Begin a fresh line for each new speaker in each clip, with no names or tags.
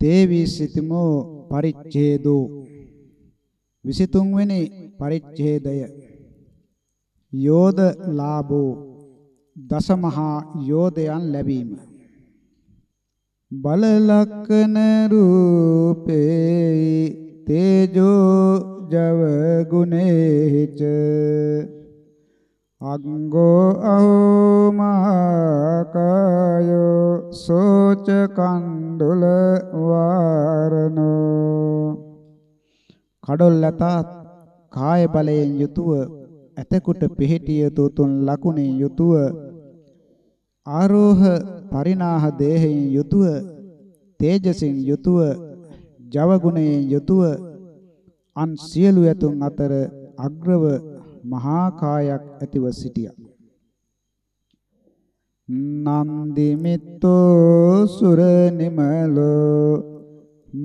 තේවි සිතමෝ පරිච්ඡේදෝ. 23 වෙනි පරිච්ඡේදය. යෝධ ලාභෝ. දසමහා යෝධයන් ලැබීම. බල ලක්කන රූපේ තේජෝ ජව ගුණේච අංගෝ අහෝමාකායෝ සෝච කණ්ඩුල වාරණෝ කඩොල්ලතත් කාය බලයෙන් යුතුව ඇතකුට පිහිටිය යුතු තුන් ලකුණෙන් යුතුව ආරෝහ පරිණාහ දේහයෙන් යුතුව තේජසින් යුතුව ජව ගුණයෙන් යුතුව අන් සියලු ඇතුන් අතර අග්‍රව මහා කායක් ඇතිව සිටියා. නන්දි මිත්තෝ සුර නිමලෝ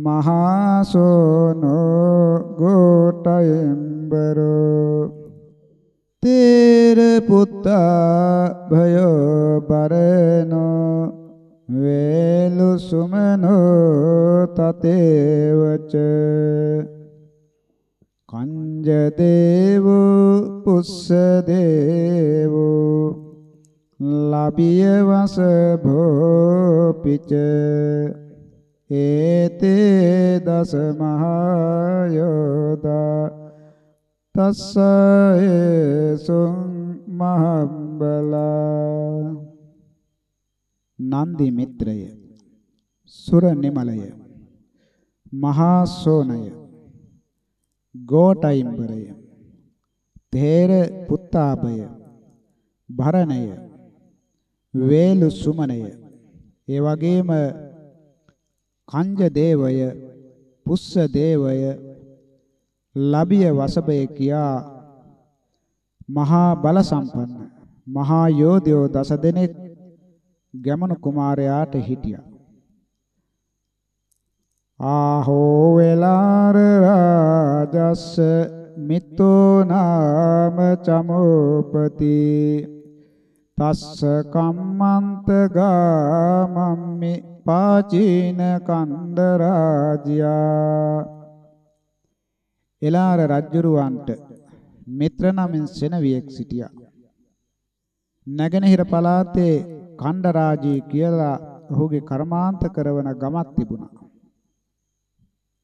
මහා සෝනෝ ගෝටයම්බරෝ තේර පුත්තා භයෝ බරනෝ වේලු සුමනෝ තතේවච කංජ දේවෝ පුස්ස දේවෝ ලබිය වස භෝපිච ඒතේ දස මහා යෝදා තස්සේසුං මහබ්බලා නන්දි මිත්‍රය සුර නිමලය මහා සෝනය ගෝටයිම්බරය තේර පුත්තාභය භරණය වේලු සුමනය ඒ වගේම කංජ දේවය පුස්ස දේවය ලබිය වසබය කියා මහා බල සම්පන්න මහා යෝධයෝ දස දෙනෙක් ගැමණු කුමාරයාට හිටියා. ආහෝ වෙලාර රාජස්ස මිත්තෝ නාම චමෝපති. තස්ස කම්මන්ත ගාමම්මි පාචීන කන්ද රාජ්‍යා. එලාර රජුරවන්ට මිත්‍ර නමින් සෙනවියෙක් සිටියා. නැගෙනහිර පළාතේ කණ්ඩරාජී කියලා ඔහුගේ කර්මාන්ත කරවන ගමක් තිබුණා.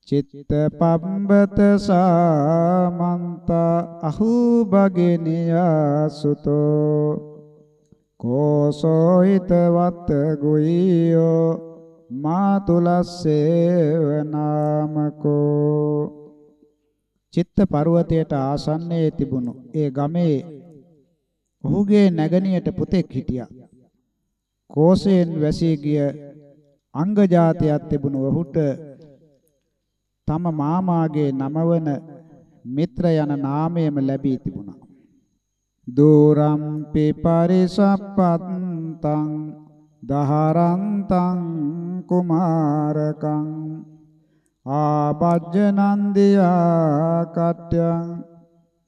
චිත්ත පබ්බත සාමන්ත අහුබගිනියා සුතෝ කෝසෝයිත වත් ගුයියෝ මාතුලස්සේව නාමකෝ චිත්ත පර්වතයට ආසන්නයේ තිබුණු ඒ ගමේ ඔහුගේ නැගණියට පුතෙක් හිටියා. කෝසයෙන් වැසී ගිය අංග જાතියක් තිබුණු ඔහුට තම මාමාගේ නම වන මිත්‍ර යන නාමයම ලැබී තිබුණා. දූරම්පි පරිසප්පත්තං දහරන්තං කුමාරකං ආබජ්ජනන්දියා කට්‍යං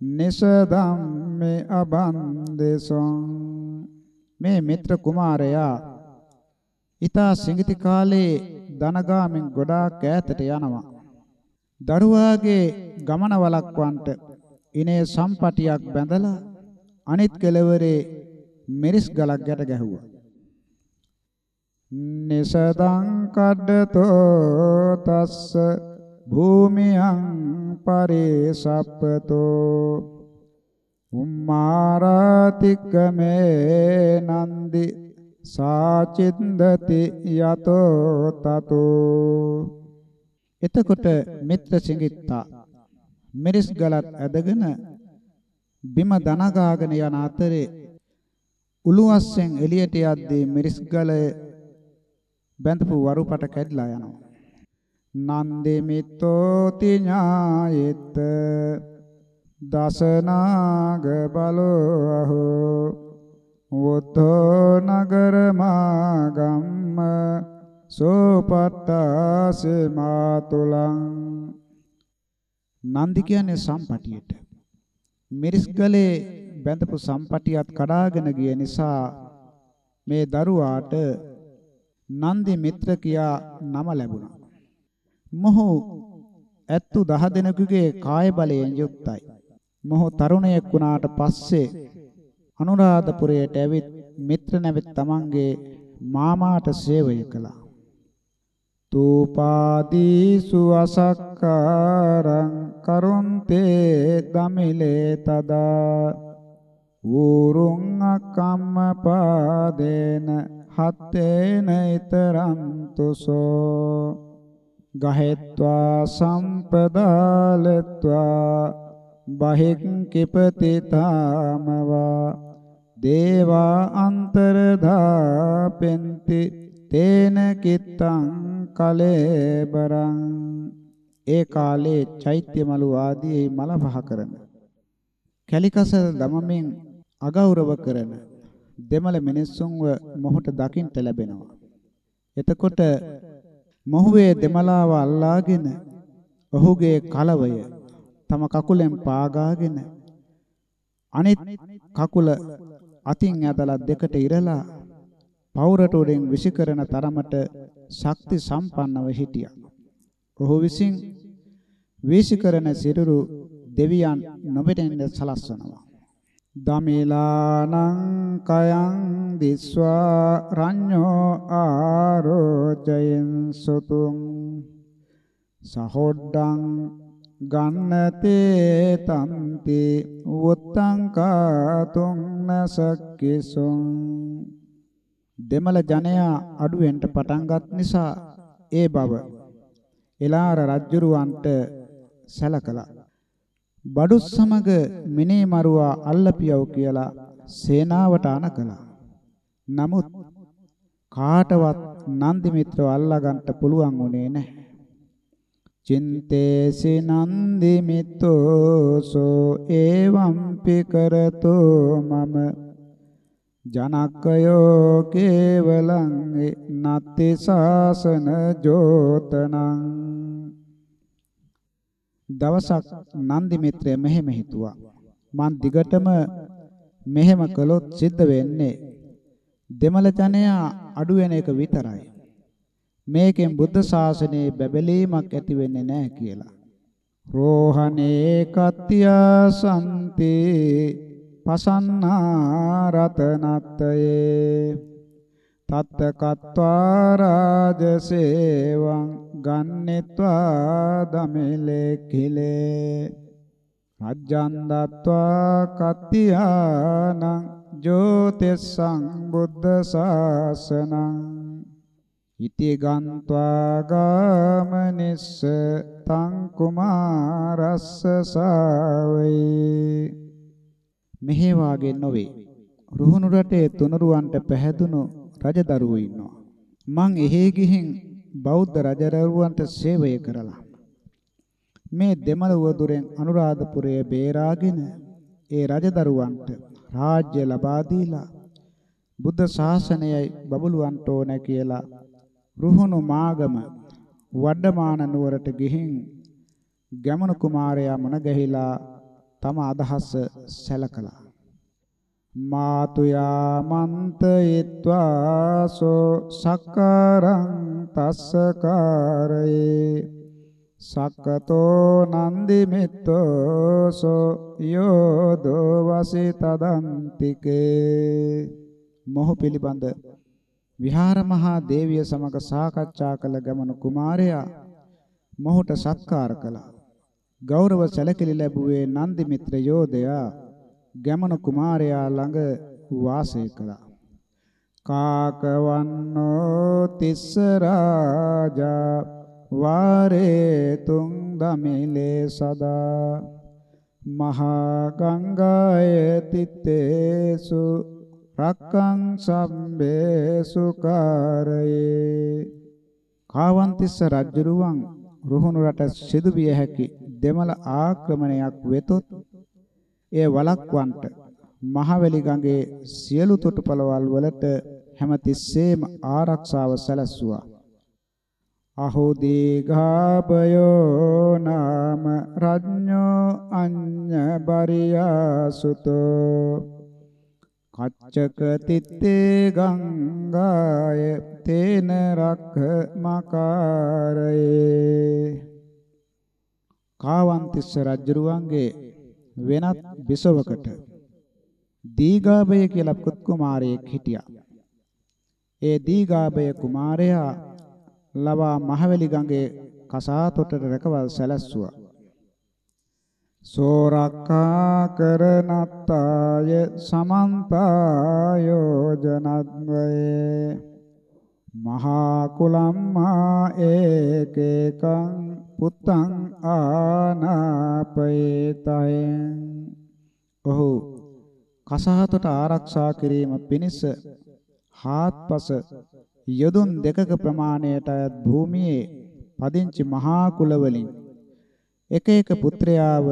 නිසදම්මේ අබන්දෙසොං මේ මිත්‍ර කුමාරයා ඊතා සිඟිති කාලේ දනගාමින් ගොඩාක් ඈතට යනවා දරුවාගේ ගමන වළක්වන්නට ඉනේ සම්පටියක් බැඳලා අනිත් කෙළවරේ මිරිස් ගලක් ගැට ගැහුවා. නිසදං කඩතෝ තස්ස භූමියං පරිසප්පතෝ උම්මාරාතික්කමේ නන්දි සාචින්දති යතෝ තතෝ එතකොට මිත්‍ර සිඟිත්තා. මිරිස් ගලත් ඇදගෙන බිම දනගාගෙන යන අතරේ උළුවස්සෙන් එළියට යද්දී මිරිස් ගලය බැඳපු වරුපට කැඩලා යනවා. නන්දේ මිත්තෝති ඥායෙත් දසනාග බලෝ අහෝ වොත්තෝ නගරමාගම්ම සෝපට්ටාසේ මාතුලං නන්දි කියන්නේ සම්පටියට මිරිස් ගලේ බැඳපු සම්පටියත් කඩාගෙන ගිය නිසා මේ දරුවාට නන්දි මිත්‍ර කියා නම ලැබුණා මොහු ඇත්තු දහ දෙනෙකුගේ කාය බලයෙන් යුක්තයි. මොහු තරුණයෙක් වුණාට පස්සේ අනුරාධපුරයට ඇවිත් මිත්‍ර නැවෙත් තමන්ගේ මාමාට සේවය කළා. තූපාදීසු අසක්කාරං කරුන්තේ දමිලේ තදා ඌරුං අකම්ම පාදේන හත්තේන ඊතරන්තුසෝ ගහෙත්වා සම්පදාලත්වා බහික් කිපති තාමවා දේවා අන්තරධාපෙන්ති තේන කිත්තං කලේබරං. ඒ කාලේ චෛත්‍ය මලු ආදී මල පහ කරන. කැලිකස දමමින් අගෞරව කරන දෙමළ මිනිස්සුන්ව මොහොත දකින්ට ලැබෙනවා. එතකොට මොහුවේ දෙමළාව අල්ලාගෙන ඔහුගේ කලවය තම කකුලෙන් පාගාගෙන අනිත් කකුල අතින් ඇදලා දෙකට ඉරලා පවුරට උඩින් විසිකරන තරමට ශක්ති සම්පන්නව හිටියා. ඔහු විසින් විසිකරන සිරුරු දෙවියන් නොබෙටෙන්න සලස්වනවා. දමිලානං කයං දිස්වා රඤ්ඤෝ ආරෝචයෙන් සුතුං සහොඩ්ඩං ගන්නතේ තන්ති උත්තං කාතුං නසක්කිසුං දෙමළ ජනයා අඩුවෙන්ට පටන්ගත් නිසා ඒ බව. එලාර රජුරවන්ට සැලකලා බඩු සමග මිනේ මරුවා අල්ලපියව කියලා සේනාවට අනකලා නමුත් කාටවත් නන්දි මිත්‍රව අල්ලගන්න පුළුවන් උනේ නැහැ. චින්තේසි නන්දි මිත්තෝසෝ එවම්පි කරතෝ මම ජනකයෝ කේවලං නත්ති සාසන ජෝතනං. දවසක් නන්දි මිත්‍රය මෙහෙම හිතුවා. මං දිගටම මෙහෙම කළොත් සිද්ධ වෙන්නේ දෙමළ ජනයා අඩු වෙන එක විතරයි. මේකෙන් බුද්ධ ශාසනයේ බැබලීමක් ඇති වෙන්නේ නැහැ කියලා. රෝහණේ කත්තියා සම්ති පසන්නා රතනත්තයේ තත්ත කତ୍වා රාජසේවං ගන්නෙත්වා දමෙලේ කිලේ රජ්ජන් දත්වා කත්තියානං ජෝතිස්සං බුද්ධ ශාසනං ඉති ගන්්වා ගාමනිස්ස තං කුමාරස්ස සාවේ මෙහි වාගේ නොවේ. රුහුණු රටේ තුනුරුවන්ට පැහැදුණු රජදරුවෝ ඉන්නවා. මං එහෙ ගිහින් බෞද්ධ රජදරුවන්ට සේවය කරලා. මේ දෙමළ වදුරෙන් අනුරාධපුරයේ බේරාගෙන ඒ රජදරුවන්ට රාජ්‍ය ලබා දීලා බුද්ධ ශාසනයයි බබළුවන්ට ඕන කියලා රුහුණු මාගම වඩමාන නුවරට ගිහින් ගැමණු කුමාරයා මුණ ගැහිලා තම අදහස සැලකලා මාතුයා මන්තයත්වාසෝ සක්කාරං තස්සකාරයේ සක්කතෝ නන්දි මිත්තෝසෝ යෝදෝ වසි තදන්තිකේ මොහ පිළිබඳ විහාර මහා දේවිය සමග සාකච්ඡා කළ ගමන කුමාරයා මොහුට සත්කාර කළා. ගෞරව සැලකිලි ලැබුවේ නන්දි මිත්‍ර යෝධයා ගමන කුමාරයා ළඟ වාසය කළා. කාකවන්නෝ තිස්ස රාජා වාරේ තුං දමිලේ සදා මහා ගංගාය තිත්තේසු රක්කං සම්බේ සුකාරයේ කාවන්තිස්ස රජුරුවන් රුහුණු රට සිදුවිය හැකි දෙමළ ආක්‍රමණයක් වෙතොත් එය වළක්වන්නට මහවැලි ගඟේ සියලු තොටුපළවල් වලට හැමතිස්සෙම ආරක්ෂාව සැලැස්සුවා. අහෝ දීඝාපයෝ නාම රඥෝ අඤ්ඤ බරියාසුතෝ කච්චක තිත්තේ ගංගාය තේන රක්ඛ මකාරයේ කාවන්තිස්ස රජුරුවන්ගේ වෙනත් බිසවකට දීගාභය කියලා පුත් කුමාරයෙක් හිටියා. ඒ දීගාභය කුමාරයා ලවා මහවැලි ගඟේ කසාතොටට රැකවල් සැලැස්සුවා. සෝරක්ඛා කරනත්තාය සමන්තා යෝජනද්වයේ මහා කුලම්මා ඒකේකං පුත්තං ආනාපේතයෙන් ඔහු කසහතට ආරක්ෂා කිරීම පිණිස හාත්පස යොදුන් දෙකක ප්‍රමාණයට අයත් භූමියේ පදිංචි මහා කුල වලින් එක එක පුත්‍රයාව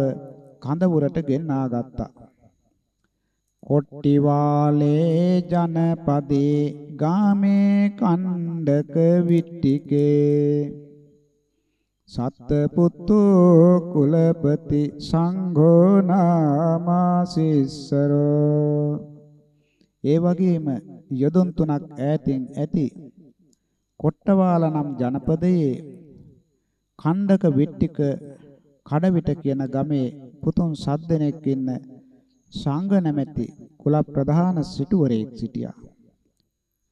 කඳවුරට ගෙන්නා ගත්තා. කොට්ටිවාලේ ජනපදේ ගාමේ කණ්ඩක විට්ටිකේ. සත්පුත්තු කුලපති සංඝෝ නාමාසිස්සරෝ ඒ වගේම යොදුන් තුනක් ඈතින් ඇති කොට්ටවාල නම් ජනපදයේ කණ්ඩක විට්ටික කඩවිට කියන ගමේ පුතුන් සත් දෙනෙක් ඉන්න සංඝ නැමැති කුල ප්‍රධාන සිටුවරයෙක් සිටියා.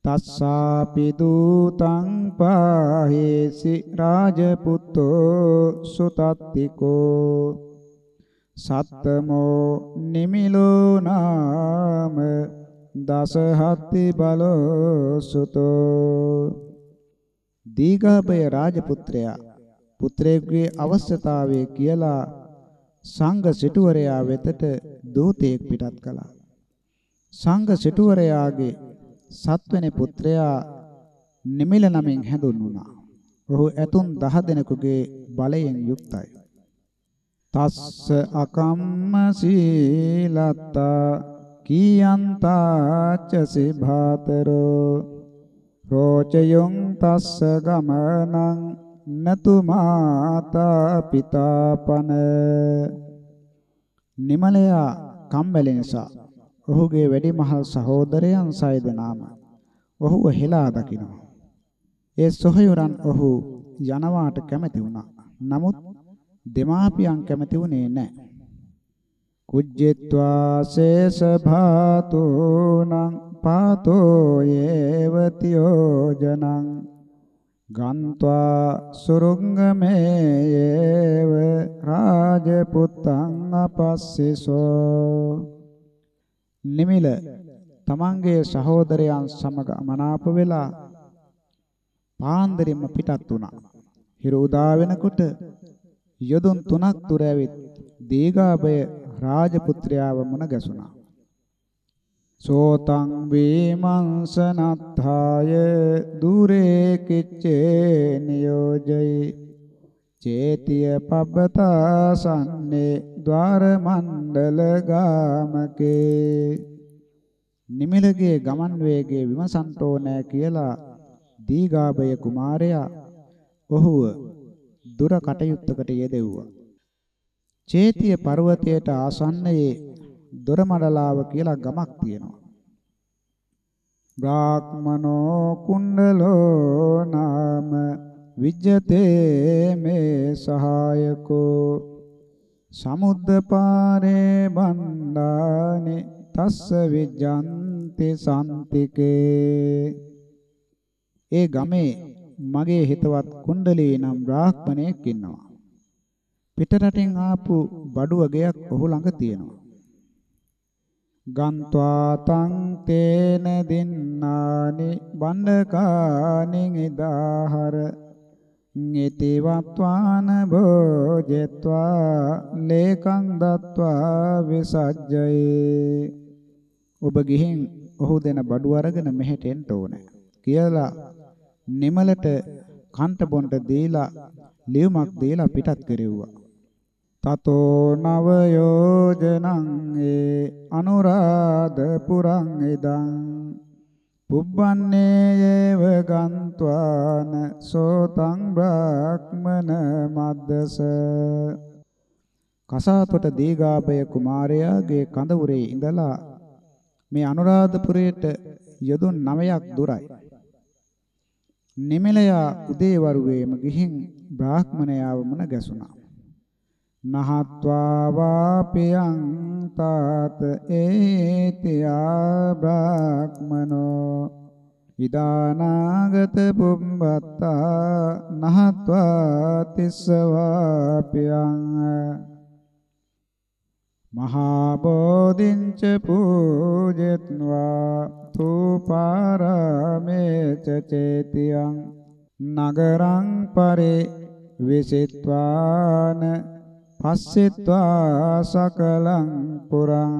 තස්සාපි දූතං පාහේසි රාජපුත්තෝ සුතත්තිකෝ සත්තමෝ නිමිලෝ නාම දසහත්ති බලෝ සුතෝ දීඝාභය රාජපුත්‍රයා පුත්‍රයෙකුගේ අවශ්‍යතාවය කියලා සංඝ සිටුවරයා වෙතට දූතයෙක් පිටත් කළා. සංඝ සිටුවරයාගේ සත්වෙනි පුත්‍රයා නිමිල නමින් හැඳුන්වුණා. ඔහු ඇතුන් 10 දෙනෙකුගේ බලයෙන් යුක්තයි. තස්ස අකම්ම සීලත්තා කීයන්තාච සිභාතරෝ රෝචයොං තස්ස ගමනං නතු මාතා පිතාපන නිමලයා කම්මැලි නිසා ඔහුගේ වැඩිමහල් සහෝදරයන් සය දෙනාම ඔහුව හෙලා දකිනවා. ඒ සොහයුරන් ඔහු යනවාට කැමති වුණා. නමුත් දෙමාපියන් කැමති වුණේ නැහැ. කුජ්ජෙත්වා සේස භාතුනං පාතෝ යේවතියෝජනං ගන්්වා සුරුංගමේයේව රාජපුත්තං අපස්සිසෝ නිමිල තමන්ගේ සහෝදරයන් සමග මනාප වෙලා පාන්දරින්ම පිටත් වුණා. හිරු උදා වෙනකොට යොදුන් තුනක් තුර ඇවිත් දීගාභය රාජපුත්‍රයාව මුණ ගැසුණා. සෝතං වීමංසනත්ථාය දුරේ කිච්චේ නියෝජයි. චේතිය පබ්බතා සම්නේ ద్వාර මණ්ඩල ගාමකේ. නිමිලගේ ගමන් වේගයේ විමසන්තෝ නෑ කියලා දීගාභය කුමාරයා ඔහුව දුර කටයුත්තකට යෙදෙව්වා. චේතිය පර්වතයට ආසන්නයේ දොරමඩලාව කියලා ගමක් තියෙනවා. බ්‍රාහ්මනෝ කුණ්ඩලෝ නාම විජ්ජතේ මේ සහායකෝ. සමුද්ද පාරේ බණ්ඩානේ තස්ස විජ්ජන්ති සම්තිකේ ඒ ගමේ මගේ හිතවත් කුණ්ඩලී නම් බ්‍රාහ්මණයෙක් ඉන්නවා. පිටරටින් ආපු බඩුව ගයක් ඔහු ළඟ තියෙනවා. ගන්්වා තං තේන දින්නානි බණ්ඩකානින් ඉදාහර නිති වත්වාන භෝජෙත්වා ලේකං දත්වා විසජ්ජේ ඔබ ගිහින් ඔහු දෙන බඩු අරගෙන මෙහෙට එන්න ඕනේ කියලා නිමලට කන්ට බොන්ට දීලා ලියුමක් දීලා පිටත් කෙරෙව්වා. තතෝ නව යෝජනං ඒ අනුරාධපුරං ඉදං පුබ්බන්නේ යේව ගන්්වාන සෝතං බ්‍රාහ්මන මද්දස කසාතොට දීගාභය කුමාරයාගේ කඳවුරේ ඉඳලා මේ අනුරාධපුරයට යොදුන් 9ක් දුරයි. නිමලයා උදේවරුවේම ගිහින් බ්‍රාහ්මණයාව මුණ ගැසුණා. නහත්වා වාපියං තාත ඒතියා බ්‍රාහ්මනෝ ඉදානාගත පුම්බත්තා නහත්වා තිස්සවාපියං මහා බෝධිංච පූජෙත්වා තූපාරමේච චේතියං නගරං පරේ විසිත්වාන පස්සිත්වා සකලං පුරං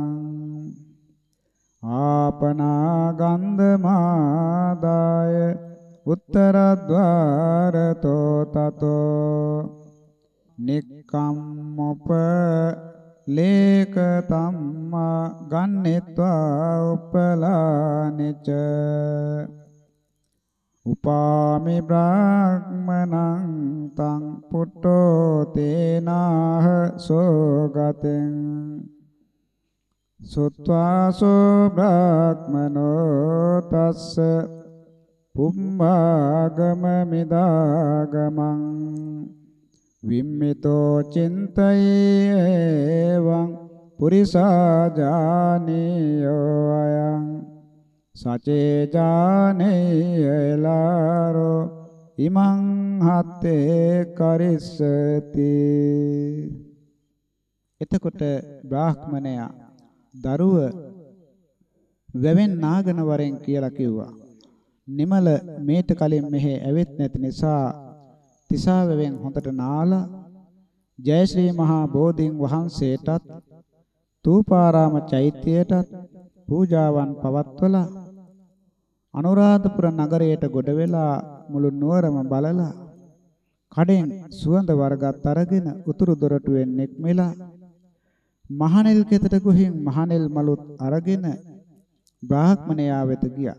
ආපනා ගන්ධමාදාය උත්තරද්වාරතෝ තතෝ නික්කම්මොප ලේක තම්මා ගන්නෙත්වා උපලානිච උපාමි බ්‍රාහ්මනං තං පුට්ටෝ තේනාහ සෝගතෙන් සුත්වාසෝ බ්‍රාහ්මනෝ තස්ස පුම්මාගම මිදාගමං විම්මිතෝ චින්තයේවං පුරිසා ජානියෝ අයං සචේ ජානේයලාරෝ ඉමං හත්තේ කරිස්සති. එතකොට බ්‍රාහ්මණයා දරුව වැවෙන් නාගන වරෙන් කියලා කිව්වා. නිමල මේට කලින් මෙහෙ ඇවිත් නැති නිසා තිසාවෙන් හොඳට නාලා. ජයශ්‍රී මහා බෝධීන් වහන්සේටත් තූපාරාම චෛත්‍යයටත් පූජාවන් පවත්වලා අනුරාධපුර නගරයට ගොඩ වෙලා මුළු නුවරම බලලා කඩෙන් සුවඳ වර්ගත් අරගෙන උතුරු දොරටුවෙන් නික්මිලා මහනෙල් කෙතට ගොහින් මහනෙල් මලුත් අරගෙන බ්‍රාහ්මණයා වෙත ගියා.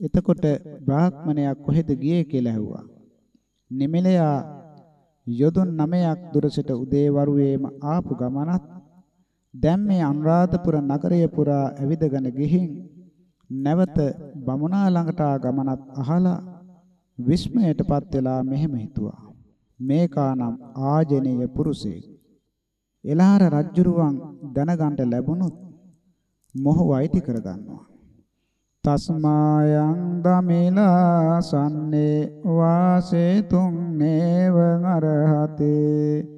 එතකොට බ්‍රාහ්මණයා කොහෙද ගියේ කියලා ඇහුවා. නිමිලයා යොදුන් 9ක් දුර සිට උදේවරුවේම ආපු ගමනත් දැන් මේ අනුරාධපුර නගරය පුරා ඇවිදගෙන ගිහින් නැවත බමුණා ළඟට ගමනත් අහලා විස්මයටපත් වෙලා මෙහෙම හිතුවා. මේකානම් ආජනීය පුරුෂයෙක්. එලහර රජ්ජුරුවන් දැනගන්න ලැබුණොත් මොහු අයිති කරගන්නවා. තස්මායන් දමිලා සන්නේ වාසේ තුන් නේව අරහතේ.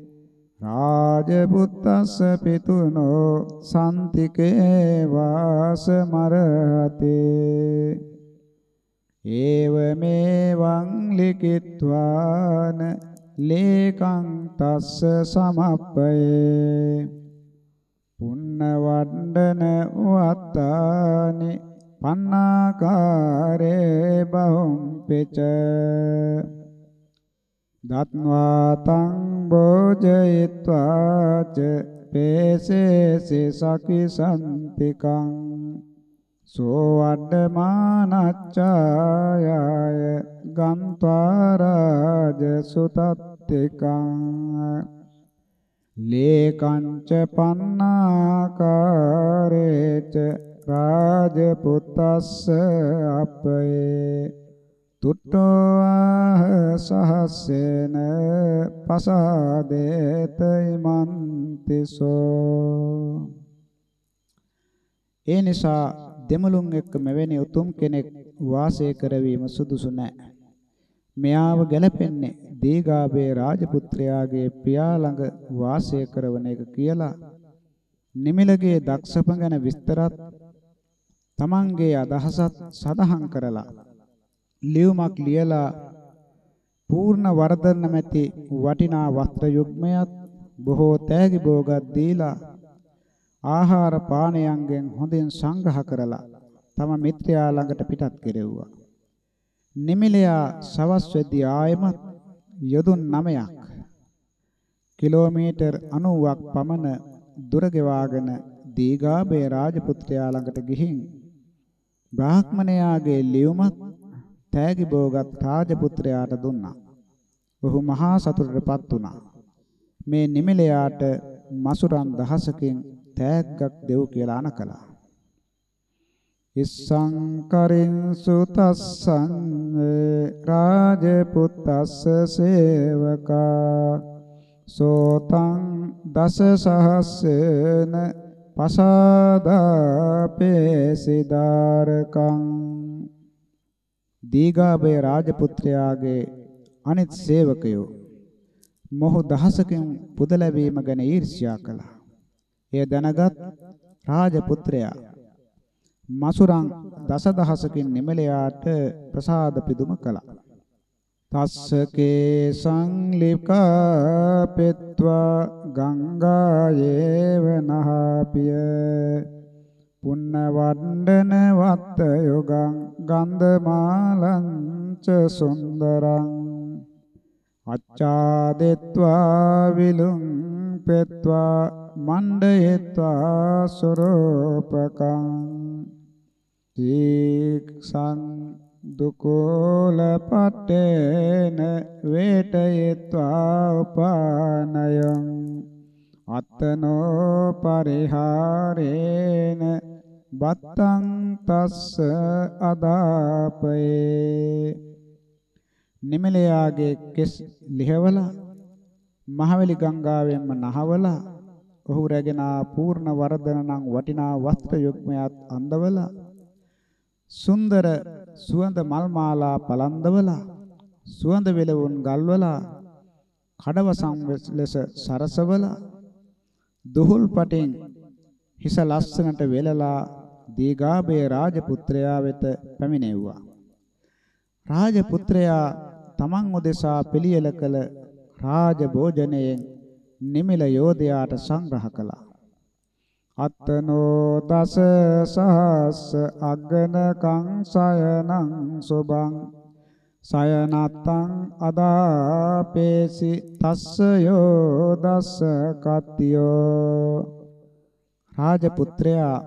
රාජපුත්තස්ස පිතුනෝ සම්තිකේ වාස මරහතේ. ඒව මේවං ලිකිත්වාන ලේකං තස්ස සමප්පයේ. පුන්න වණ්ඩන වත්තානි පන්නාකාරේ බහුම් පෙච. දත්වා තං භෝජයත්වා ච පේසේසි සකිසන්තිකං සෝ වඩ්ඩමානච්ඡායය ගන්්වා රාජ සුතත්තිකං ලේකංච පන්නාකාරේච රාජපුත්තස්ස අපේ තුට්ටෝ ආහ සහස්සේන පසාදේත ඉමන්තිසෝ. ඒ නිසා දෙමළුන් එක්ක මෙවැනි උතුම් කෙනෙක් වාසය කරවීම සුදුසු නැහැ. මෙයාව ගැලපෙන්නේ දීගාබේ රාජපුත්‍රයාගේ පියා ළඟ වාසය කරන එක කියලා. නිමිලගේ දක්ෂප ගැන විස්තරත් තමන්ගේ අදහසත් සඳහන් කරලා. ලියුමක් ලියලා පූර්ණ වර්ධන නැමැති වටිනා වස්ත්‍ර යුග්මයක් බොහෝ තෑගි භෝගක් දීලා ආහාර පානයන්ගෙන් හොඳින් සංග්‍රහ කරලා තම මිත්‍රයා ළඟට පිටත් කෙරෙව්වා. නිමිලයා සවස් වෙද්දී ආයමත් යොදුන් 9ක් කිලෝමීටර් 90ක් පමණ දුර ගෙවාගෙන දීගාබේ රාජපුත්‍රයා ළඟට ගිහින් බ්‍රාහ්මණයාගේ ලියුමත් තෑගි භෝගත් රාජපුත්‍රයාට දුන්නා. ඔහු මහා සතුටටපත් වුණා. මේ නිමිලයාට මසුරන් දහසකින් තෑග්ගක් දෙව් කියලා අනකලා. ඉස්සං කරින් සුතස්සං රාජපුත්තස්ස සේවකා සෝතං දස සහස්සන පසාදාපේසිදාරකං දීගාභය රාජපුත්‍රයාගේ අනිත් සේවකයෝ මොහු දහසකින් පුද ලැබීම ගැන ඊර්ෂ්‍යා කළා. එය දැනගත් රාජපුත්‍රයා මසුරන් දසදහසකින් නිමලයාට ප්‍රසාද පිදුම කළා. තස්සකේ සංලිකා පෙත්වා ගංගායේව නහපිය පුන්න වණ්ඩන වත්ත යොගං ගන්ධමාලං ච සුන්දරං අච්ඡාදෙත්වා විලුං පෙත්වා මණ්ඩයත්වා සුරූපකං දීක්සං දුකෝල පට්ඨේන වේටයත්වා උපානයං අත්තනෝ පරිහාරේන බත්තං තස්ස අදාපේ නිමලයාගේ කෙස් ලිහවලා මහවැලි ගංගාවෙන්ම නහවලා ඔහු රැගෙන පූර්ණ වර්ධන නම් වටිනා වස්ත්‍ර යුග්මයක් අඳවලා සුන්දර සුවඳ මල් මාලා පලන්දවලා සුවඳ වෙලවුන් ගල්වලා කඩවසම් ලෙස සරසවලා දුහුල් පටින් හිස ලස්සනට වෙලලා දීගාභය රාජපුත්‍රයා වෙත පැමිණෙව්වා රාජපුත්‍රයා තමන් උදෙසා පිළියෙල කළ රාජ භෝජනයෙන් නිමිල යෝධයාට සංග්‍රහ කළා. අත්තනෝ දස සහස්ස අග්ගනකං සයනං සුභං සයනත්තං අදාපේසි තස්ස යෝ දස්ස කත්තියෝ රාජපුත්‍රයා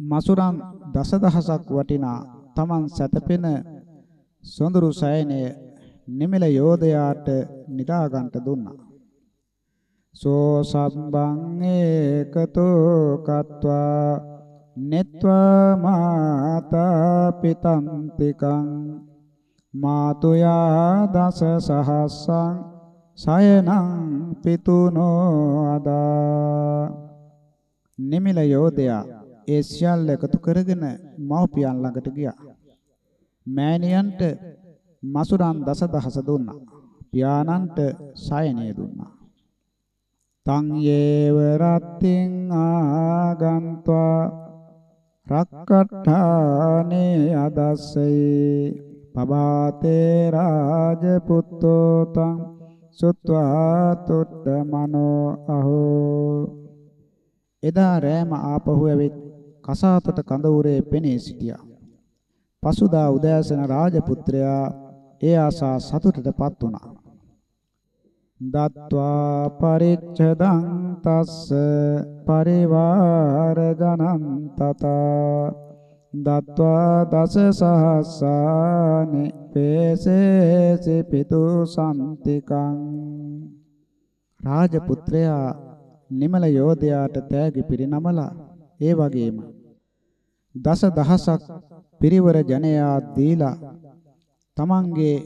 මසුරන් දසදහසක් වටිනා තමන් සැතපෙන සොඳුරු සයනය නිමිල යෝධයාට නිදා ගන්නට දුන්නා. සෝ සම්බං ඒකතෝ කତ୍වා නෙත්වා මාතා පිතන්තිකං මාතුයා දස සහස්සං සයනං පිතුනෝ අදා නිමිල යෝධයා ඒ සියල්ල එකතු කරගෙන මව්පියන් ළඟට ගියා. මෑණියන්ට මසුරන් දසදහස දුන්නා. පියාණන්ට සයනය දුන්නා. තං යේව රත්තින් ආගන්්වා රක්කට්ඨානේ අදස්සේ පබාතේ රාජපුත්තෝ තං සුත්වා තුට්ඨ මනෝ අහෝ එදා රෑම ආපහු ඇවිත් කසාතට කඳවුරේ පෙනී සිටියා. පසුදා උදෑසන රාජපුත්‍රයා ඒ ආසා සතුටටපත් වුණා. දත්වා පරිච්ඡදං තස්ස පරිවාර ජනං තතා දත්වා දස සහස්සානි පේසේසි පිතු සම්තිකං රාජපුත්‍රයා නිමල යෝධයාට තෑගි පිරිනමලා ඒ වගේම දස දහසක් පිරිවර ජනයා දීලා තමන්ගේ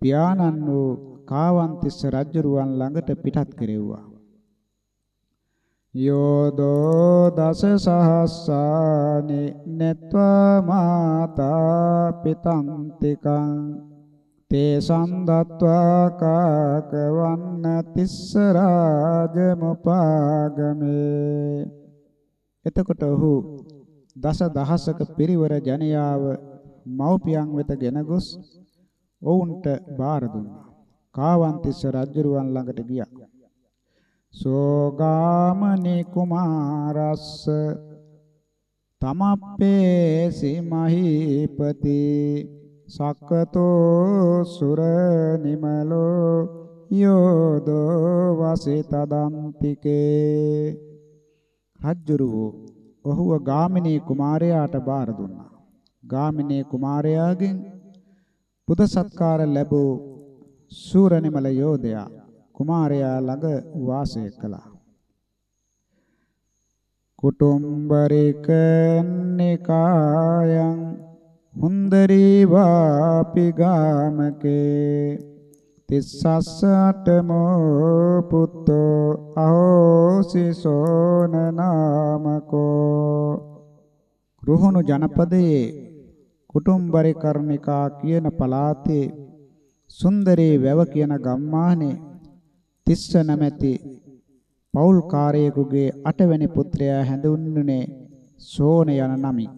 පියාණන් වූ කාවන්තිස්ස රජුරුවන් ළඟට පිටත් කෙරෙව්වා. යෝදෝ දස සහස්සානි නෙත්වා මාතා පිතන්තිකං තේ සම්දත්වා කාකවන්න තිස්ස රාජමුපාගමේ එතකොට ඔහු දස දහසක පිරිවර ජනයාව මව්පියන් වෙත ගෙන ගොස් ඔවුන්ට බාර දුන්නා. කාවන්තිස්ස රජුරුවන් ළඟට ගියා. සෝගාමනි කුමාරස්ස තමප්පේසි මහීපති සක්කතෝ සුර නිමලෝ යෝදෝ වසිතදන්තිකේ රජ්ජුරුවෝ ඔහුව ගාමිණී කුමාරයාට බාර දුන්නා. ගාමිණී කුමාරයාගෙන් පුද සත්කාර ලැබූ සූරනිමල යෝධයා කුමාරයා ළඟ වාසය කළා. කුටුම්බරිකන්නිකායන් හුන්දරී වාපි ගාමකේ තිස්සස්ස අටමෝ පුත්තෝ අහෝසි සෝන නාමකෝ රුහුණු ජනපදයේ කුටුම්බරිකර්ණිකා කියන පළාතේ සුන්දරේ වැව කියන ගම්මානේ තිස්ස නැමැති පෞල්කාරයෙකුගේ අටවැනි පුත්‍රයා හැඳුන්වුනේ සෝන යන නමින්.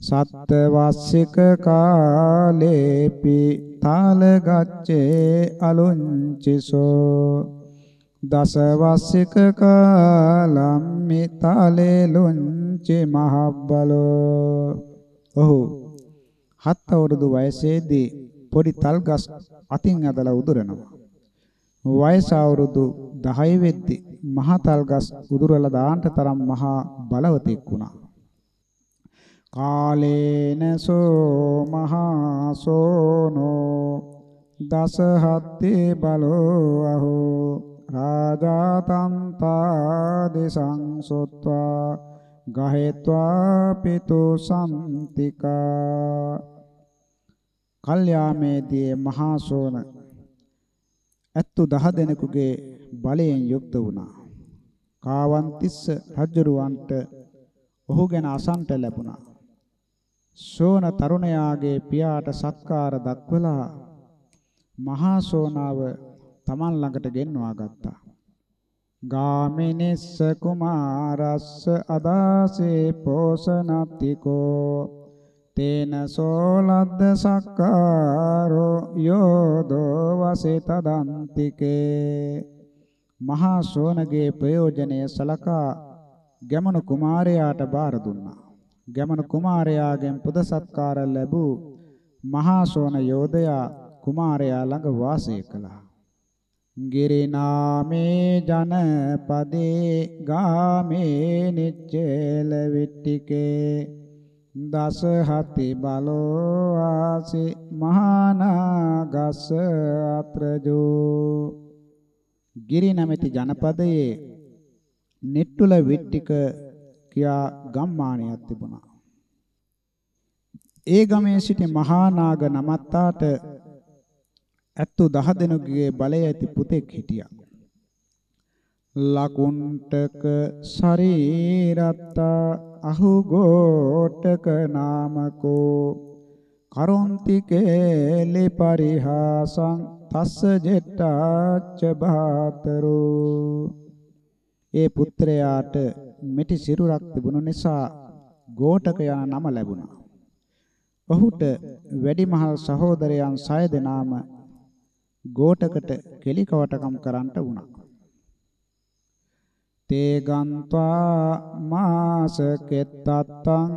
සත්වස්සික කාලේපි තාල ගච්ඡේ අලුංචිසෝ. දසවස්සික කාලම්මි තාලේ ලුංචි මහබ්බලෝ. ඔහු හත් අවුරුදු වයසේදී පොඩි තල්ගස් අතින් ඇදලා උදුරනවා. වයස අවුරුදු 10 වෙද්දී මහා තල්ගස් උදුරලා දාන්න තරම් මහා බලවතෙක් වුණා. කාලේන සෝ මහා සෝනෝ දසහත්තේ බලෝ අහෝ රාජාතන්තා දිසං සොත්වා ගහෙත්වා පිතු සම්තිකා. කල්යාමේදී මහා සෝන ඇත්තු දහ දෙනෙකුගේ බලයෙන් යුක්ත වුණා කාවන්තිස්ස රජුරවන්ට ඔහු ගැන අසන්ට ලැබුණා සෝන තරුණයාගේ පියාට සත්කාර දක්වලා මහා සෝනාව තමන් ළඟට ගෙන්වා ගත්තා. ගාමිනිස්ස කුමාරස්ස අදාසේ පෝසනත්තිකෝ තේන සෝලද්ද සක්කාරෝ යෝදෝ වසිතදන්තිකේ මහා සෝනගේ ප්‍රයෝජනය සලකා ගැමණු කුමාරයාට බාර දුන්නා. ගැමණු කුමාරයාගෙන් පුද සත්කාර ලැබූ මහා සෝන යෝධයා කුමාරයා ළඟ වාසය කළා. ගිරිනාමේ ජනපදේ ගාමේ නිච්චේල විට්ටිකේ දස හති බලෝ ආසි මහානාගස අත්‍රජෝ ගිරි නැමැති ජනපදයේ නිට්ටුල විට්ටික කියා ගම්මානයක් තිබුණා. ඒ ගමේ සිටි මහා නාග නමත්තාට ඇත්තු දහ දෙනෙකුගේ බලය ඇති පුතෙක් හිටියා. ලකුණ්ඨක ශරීරත්තා අහුගෝටක නාමකෝ කරොන්තිකේ ලිපරිහාසං තස්ස ජෙට්ටාච්ච බාතරෝ ඒ පුත්‍රයාට මෙටි සිරුරක් තිබුණු නිසා ගෝඨක යන නම ලැබුණා. ඔහුට වැඩිමහල් සහෝදරයන් 6 දෙනාම ගෝඨකට කෙලිකවටකම් කරන්නට වුණා. තේ ගන්්වා මාස කෙත්තත්තං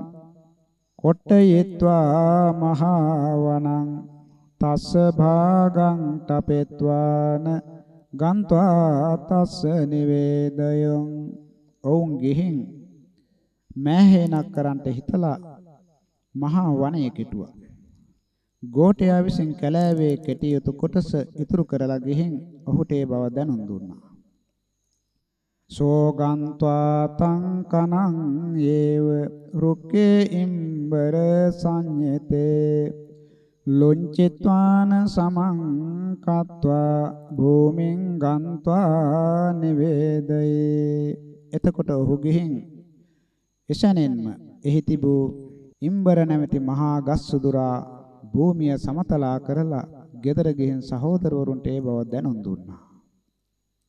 කොට්ටයත්වා මහවණං තස්ස භාගං තපෙත්වාන ගන්්වා තස්ස නිවේදයං ඔවුන් ගිහින් මෑහේනක් කරන්ට හිතලා මහා වනයේ කෙටුවා. ගෝඨයා විසින් කැලෑවේ කෙටිය යුතු කොටස ඉතුරු කරලා ගිහින් ඔහුට ඒ බව දැනුම් දුන්නා. සෝගන්්වා තං කනං ඒව රුක්කේ ඉම්බර සංයතේ ලොංචිත්වාන සමං කତ୍වා භූමින් ගන්්වා නිවේදයේ එතකොට ඔහු ගිහින් එසැනෙන්ම එහි තිබූ ඉම්බර නැමැති මහා ගස් සුදුරා භූමිය සමතලා කරලා ගෙදර ගිහින් සහෝදරවරුන්ට ඒ බව දැනුම් දුන්නා.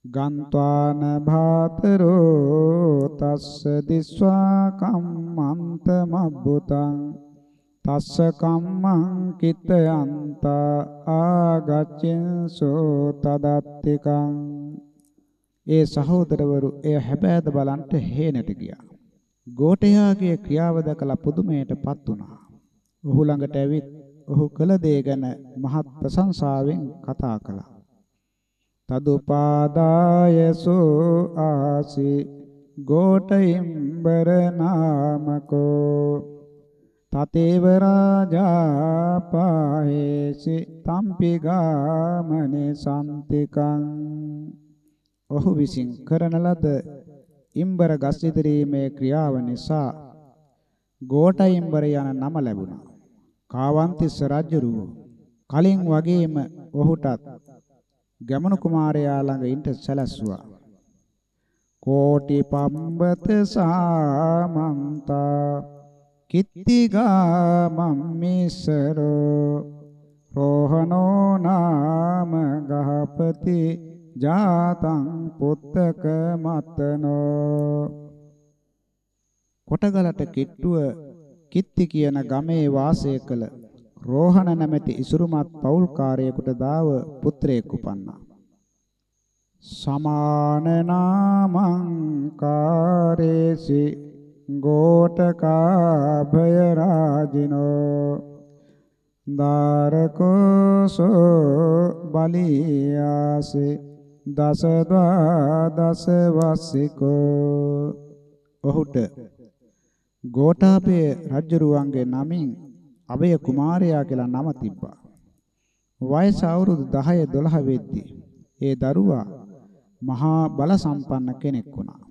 ගන්්වාන භාතරෝ තස්ස දිස්වා කම්මන්ත මබ්බුතං තස්ස කම්මං කිතයන්ත ආගච්ඡන්සෝ තදත්තිකං ඒ සහෝදරවරු එය හැබෑද බලන්ට හේනට ගියා. ගෝඨයාගේ ක්‍රියාව දැකලා පුදුමයටපත් වුණා. ඔහු ළඟට ඇවිත් ඔහු කළ දේ ගැන මහත් ප්‍රශංසාවෙන් කතා කළා. තදුපාදායසෝ ආසි ගෝඨයිම්බර නාමකෝ තතේව රාජා පාහේසි තම්පි ගාමනේ සම්තිකං ඔහු විසින් කරන ලද ඉම්බර ගස් ඉදිරීමේ ක්‍රියාව නිසා ගෝඨ ඉම්බර යන නම ලැබුණා. කාවන්තිස්ස රජුරුව කලින් වගේම ඔහුටත් ගමනු කුමාරයා ළඟ ඉන්න සැලැස්සුවා. කෝටි පම්බත සාමන්තා කිත්තිගා මම්මිසරෝ රෝහණෝ නාම ගහපති ජාතං පුත්තක මතනෝ කොටගලට කිට්ටුව කිත්ති කියන ගමේ වාසය කළ රෝහණ නැමැති ඉසුරුමත් පෞල්කාරයෙකුට දාව පුත්‍රයෙක් උපන්නා. සමාන නාමං කාරේසි ගෝඨකාභය රාජිනෝ දාරකෝසෝ බලියාසේ දසද්වා දස වස්සිකෝ ඔහුට ගෝඨාභය රජුරුවන්ගේ නමින් අබය කුමාරයා කියලා නම තිබ්බා. වයස අවුරුදු 10 12 වෙද්දී ඒ දරුවා මහා බල සම්පන්න කෙනෙක් වුණා.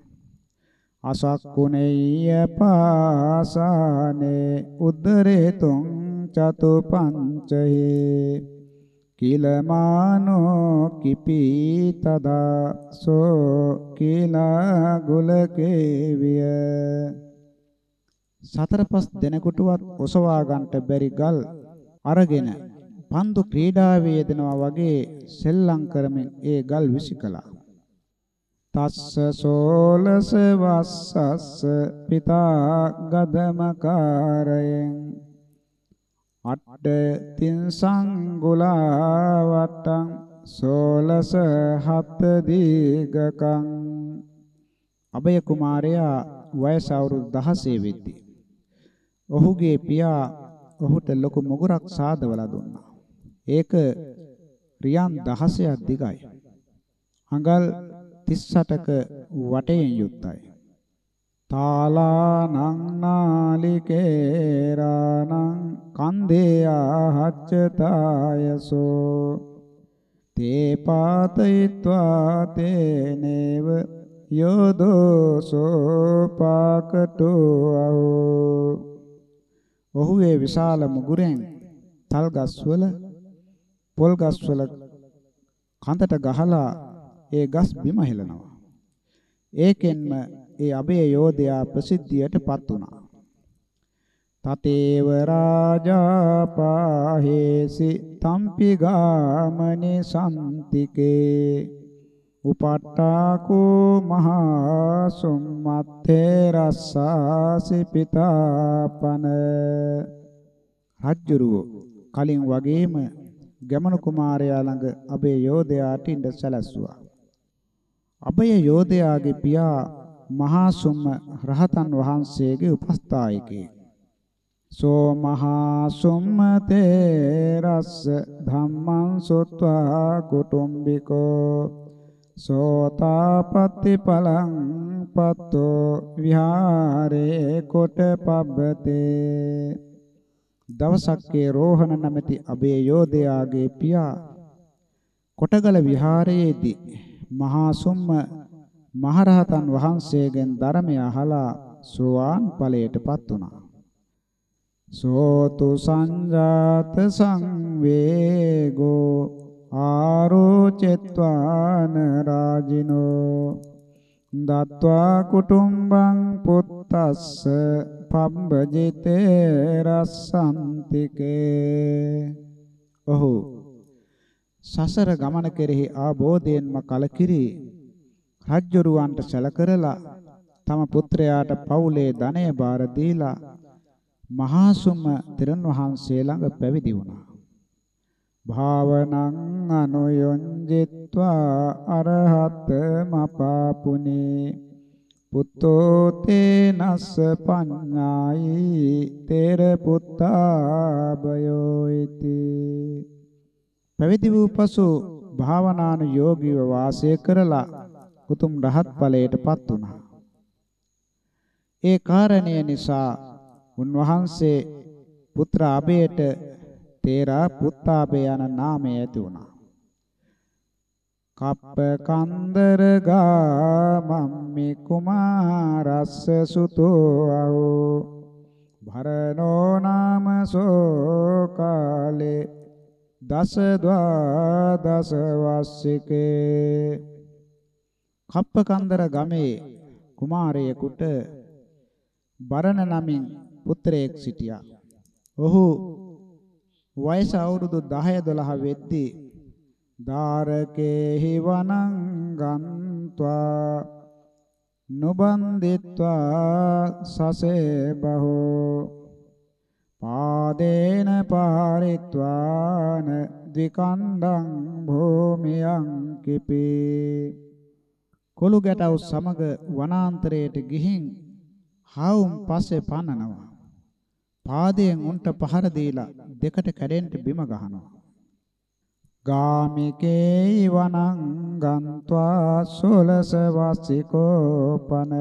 අසක්කුණෙය්‍ය පාසානේ උද්දරේ තුං චතු පංචහේ කිලමානෝ කිපීතදා සෝ කිලා ගුලකේ විය සතර පස් දෙනෙකුටවත් ඔසවා ගන්නට බැරි ගල් අරගෙන පන්දු ක්‍රීඩාවේ යෙදෙනවා වගේ සෙල්ලම් කරමින් ඒ ගල් විසිකලා තස්ස සෝලස වස්සස්ස පිතා ගදමකාරයෙන්. අට්ඨ තින්සං ගුලාවට්ටං සෝලස හත් දීගකං අබය කුමාරයා වයස අවුරුදු 16 වෙද්දී ඔහුගේ පියා ඔහුට ලොකු මුගුරක් සාදවලා දුන්නා. ඒක රියන් 16ක් දිගයි. අඟල් 38ක වටයෙන් යුක්තයි. තාලානං නාලිකේරානං කන්දේයාහච්චතායසෝ තේ පාතයිत्वा තේනේව යෝදෝසෝ පාකටෝ අහෝ ඔහු ඒ විශාල මුගුරෙන් තල් ගස්වල පොල් ගස්වල කඳට ගහලා ඒ ගස් බිම හෙලනවා. ඒකෙන්ම ඒ අබේ යෝධයා ප්‍රසිද්ධියටපත් වුණා. තතේව රාජා පාහේසි තම්පි ගාමනේ සම්තිකේ උපට්ඨාකෝ මහා සුම්මත්තේ රස්සාසි පිතාපන රජ්ජුරුව කලින් වගේම ගමන කුමාරයා ළඟ අබේ යෝධයාට ඉඳ සැලැස්සුවා. අබය යෝධයාගේ පියා මහා සුම්ම රහතන් වහන්සේගේ උපස්ථායකයෙක්. සෝ මහා සුම්මතේ රස්ස ධම්මං සොත්වා කුටුම්බිකෝ සෝතාපට්ටි පලං පත්තෝ විහාරේ කොට පබ්බතේ දවසක්ේ රෝහණ නැමැති අබේ යෝධයාගේ පියා කොටගල විහාරයේදී මහා සුම්ම මහරහතන් වහන්සේගෙන් ධර්මය අහලා සෝවාන් ඵලයටපත් වුණා. සෝතු සංජාත සංවේගෝ ආරෝචෙත්වාන රාජිනෝ දත්වා කුටුම්බං පුත්තස්ස පබ්බජිතේ රස්සන්තිකේ ඔහු සසර ගමන කෙරෙහි ආબોධයෙන්ම කලකිරි රජ්ජුරුවන්ට සැලකරලා තම පුත්‍රයාට පවුලේ ධනය බාර දීලා මහා සුම තෙරණ වහන්සේ ළඟ පැවිදි වුණා. භාවනං අනුයොංජිත්වා අරහත් මපාපුනේ පුත්තෝ තේනස්ස පඤ්ඤායි තේර පුත්තා බයෝයිති පැවිදි වූ පසු භාවනාන යෝගීව වාසය කරලා උතුම් රහත් ඵලයටපත් වුණා. ඒ කාරණය නිසා උන්වහන්සේ පුත්‍ර අබේට තේරා පුත්තාබේ යන නාමය ඇති වුණා. කප්ප කන්දර ගාමම්මි කුමාරස්ස සුතෝ අහෝ භරණෝ නාම සෝ කාලේ දස ද්වාදස වස්සිකේ කප්පකන්දර ගමේ කුමාරයෙකුට බරණ නමින් පුත්‍රයෙක් සිටියා. ඔහු වයස අවුරුදු 10 12 වෙද්දී දාරකේහි වනං ගන්්වා නුබන්දිත්වා සසේ බහෝ. පාදේන පාරිත්වාන ද්විකණ්ඩං භූමියං කිපේ. කොළු ගැටව සමග වනාන්තරයට ගිහින් හාවුම් පස්සේ පන්නනවා පාදයෙන් උන්ට පහර දීලා දෙකට කැඩෙන්න බිම ගහනවා. ගාමිකේ වනං ගන්්වා සුලස වස්සිකෝපන.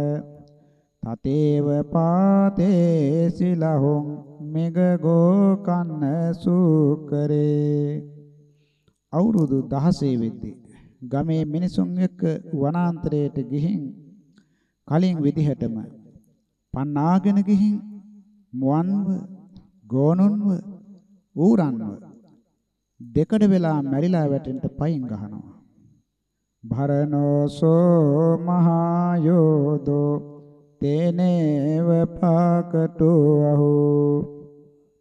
තතේව පාතේ සිලහොං මෙගගෝ කන්න සූකරේ. අවුරුදු 16 වෙද්දී ගමේ මිනිසුන් එක්ක වනාන්තරයට ගිහින් කලින් විදිහටම පන්නාගෙන ගිහින් මුවන්ව ගෝනුන්ව ඌරන්ව දෙකඩ වෙලා මැරිලා වැටෙන්න පයින් ගහනවා. භරණෝසෝ මහා යෝදෝ තේනේව පාකටෝ අහෝ.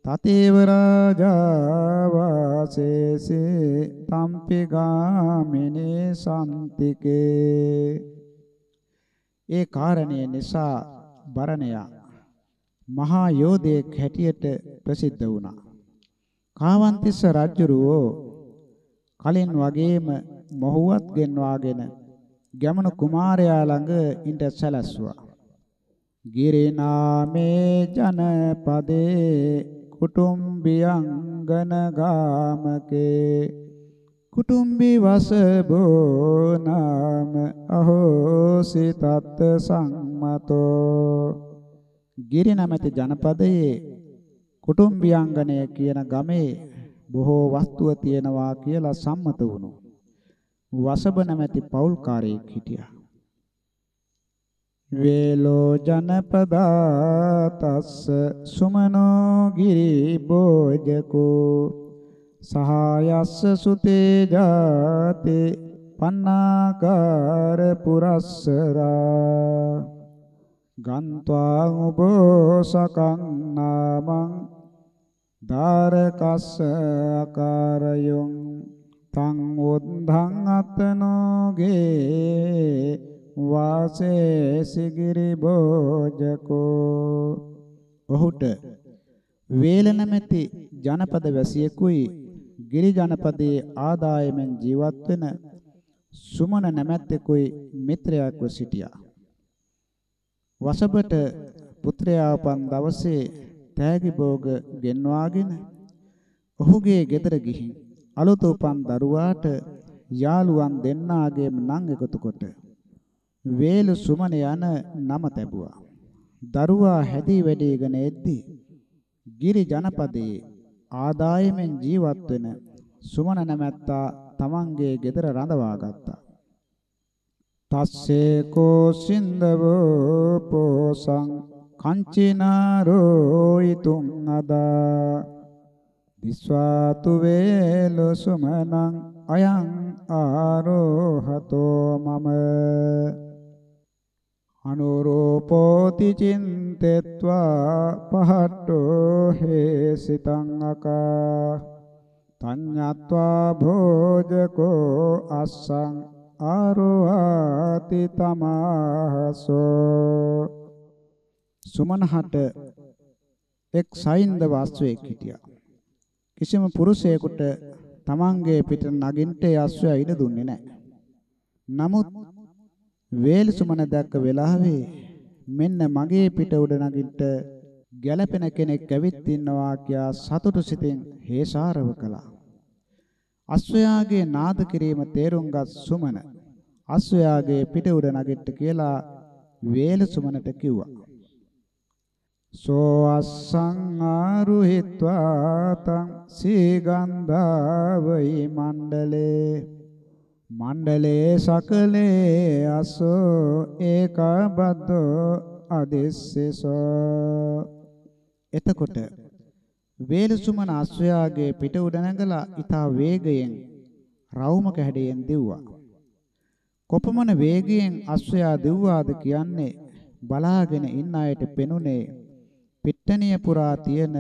තතේව රාජා වාසේසේ තම්පි ගාමිනේ සම්තිකේ. ඒ කාරණේ නිසා බරණයා මහා යෝධයෙක් හැටියට ප්‍රසිද්ධ වුණා. කාවන්තිස්ස රජුරෝ කලින් වගේම මොහුවත් ගෙන්වාගෙන ගැමණු කුමාරයා ළඟ ඉඳ සැලැස්සුවා. ගිරිනාමේ ජනපදේ කුටුම්බියංගන ගාමකේ කුටුම්බි වසබෝ නාම අහෝසි තත් සංමතෝ ගිරි නැමැති ජනපදයේ කුටුම්බියංගනය කියන ගමේ බොහෝ වස්තුව තියෙනවා කියලා සම්මත වුණු. වසබ නැමැති පෞල්කාරයෙක් හිටියා. වේලෝ ජනපදා තස්ස සුමනෝ ගිරි බෝජකෝ සහායස්ස සුතේ ජාතේ පන්නාකාර පුරස්සරා ගන්්වා උබෝසකං නාමං දාරකස්ස ආකාරයොං තං උද්ධං අතනෝගේ වාසේ සිගිරි භෝජකෝ ඔහුට වේල නැමැති ජනපද වැසියෙකුයි ගිරි ජනපදයේ ආදායමෙන් ජීවත් වෙන සුමන නැමැත්තෙකුයි මිත්‍රයෙක්ව සිටියා. වසබට පුත්‍රයා උපන් දවසේ තෑගි භෝග ගෙන්වාගෙන ඔහුගේ ගෙදර ගිහින් අලුත උපන් දරුවාට යාළුවන් දෙන්නාගේම නම් එකතු කොට වේලු සුමන යන නම තැබුවා. දරුවා හැදී වැඩිගෙන එද්දී ගිරි ජනපදයේ ආදායමෙන් ජීවත් වෙන සුමන නැමැත්තා තමන්ගේ ගෙදර රඳවා ගත්තා. තස්සේ කෝ සින්දවෝ පෝසං කංචිනාරෝයිතුං අදා. දිස්වාතු වේලු සුමනං අයං ආරෝහතෝ මම. අනුරූපෝති චින්තෙත්වා පහට්ටෝ හේසිතං අකා. තඤ්ඤත්වා භෝජකෝ අස්සං ආරෝහති තමාහසෝ සුමනහට එක් සයින්ද වාස්වෙක් හිටියා. කිසිම පුරුෂයෙකුට තමන්ගේ පිට නගින්ට යස්වැ ඉඩ දුන්නේ නැහැ. නමුත් වේල් සුමන දැක්ක වෙලාවේ මෙන්න මගේ පිට උඩ නගින්ට ගැළපෙන කෙනෙක් ඇවිත් ඉන්නවා කියා සතුටු සිතින් හේසාරව කළා. අස්වැයාගේ නාද කිරීම තේරුම්ගත් සුමන. අස්වැයාගේ පිට උඩ නගිට කියලා වේල සුමනට කිව්වා. සෝ අස්සං ආරුහිත්වා තං සීගන්ධාවයි මණ්ඩලේ. මණ්ඩලේ සකලේ අසෝ ඒකබද්දෝ අදිස්සසෝ. එතකොට වේලසුමන අශ්වයාගේ පිට උඩ නැගලා ඊතා වේගයෙන් රවුමක හැඩයෙන් දිව්වා. කොපමණ වේගයෙන් අශ්වයා දිව්වාද කියන්නේ බලාගෙන ඉන්න අයට පෙනුනේ පිට්ටනිය පුරා තියෙන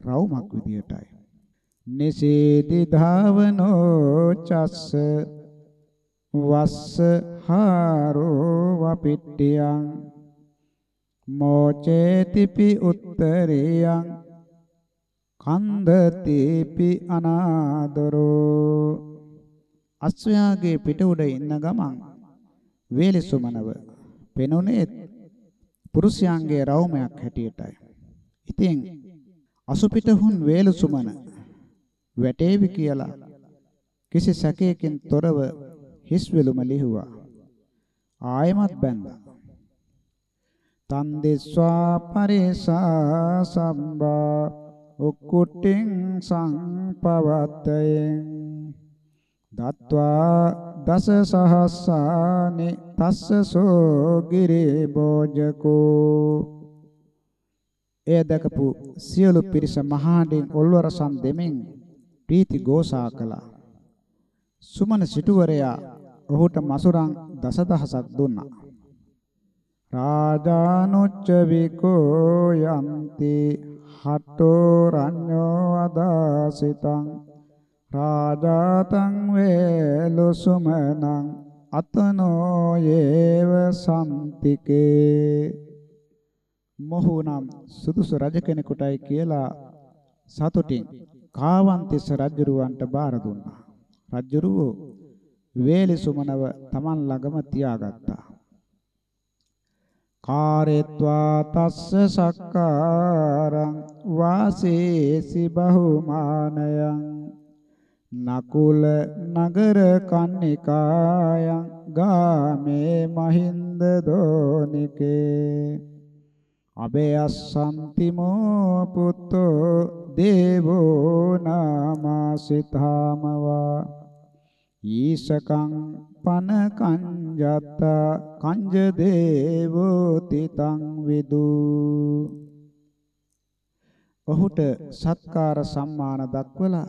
රවුමක් විදියටයි. නිසීදි ධාවනෝ චස්ස වස්ස හාරෝ වපිට්ටියං මෝචේතිපි උත්තරියං කන්දතිපි අනාදරෝ අස්වැයාගේ පිට උඩ ඉන්න ගමන් වේලිසුමනව පෙනුනේ පුරුෂයන්ගේ රවුමයක් හැටියටයි. ඉතින් අසුපිටහුන් වේලිසුමන වැටේවි කියලා කිසි සැකයකින් තොරව හිස් වෙලුම ලිහුවා. ආයමත් බැන්දා. තන් දිස්වා පරිසා සම්බා උක්කුටින් සංපවත්තයෙන් දත්වා දස සහස්සානි තස්සසෝ ගිරේ බෝජකෝ එය දැකපු සියලු පිරිස මහාඩෙන් ඔල්වරසන් දෙමින් ප්‍රීති ഘോഷා කළා. සුමන සිටුවරයා ඔහුට මසුරන් දසදහසක් දුන්නා. රාජානුච්ච විකෝ යන්ති හට්ටෝ රඤ්ඤෝ අදාසිතං රාජාතං වේලුසුමනං අතනෝ යේව සම්තිකේ මොහුනම් සුදුසු රජ කෙනෙකුටයි කියලා සතුටින් කාවන්තිස්ස රජුරවන්ට බාර දුන්නා. රජුරුව වේලි සුමනව Taman ළඟම තියාගත්තා. කාරේत्वा තස්ස සක්කාරං වාසේසි බහුමානයං නකුල නගර කන්නිකායන් ගාමේ මහින්ද දෝනිකේ අබේයස්සන්තිමෝ පුත්තෝ දේවෝ නාමාසිතාමවා ඊසකං පන කංජත කංජ දේවෝ තිතං විදු ඔහුට සත්කාර සම්මාන දක්වලා